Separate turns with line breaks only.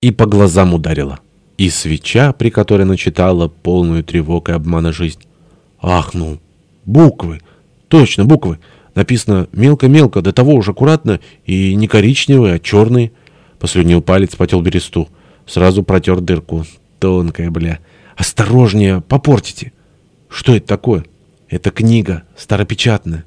и по глазам ударила. И свеча, при которой она читала, полную тревог и обмана жизнь. Ах, ну, буквы, точно буквы. Написано мелко-мелко, до того уж аккуратно, и не коричневые, а черные. Послюнил палец, потел бересту. Сразу протер дырку. Тонкая, бля. Осторожнее, попортите. Что это такое? Это книга, старопечатная.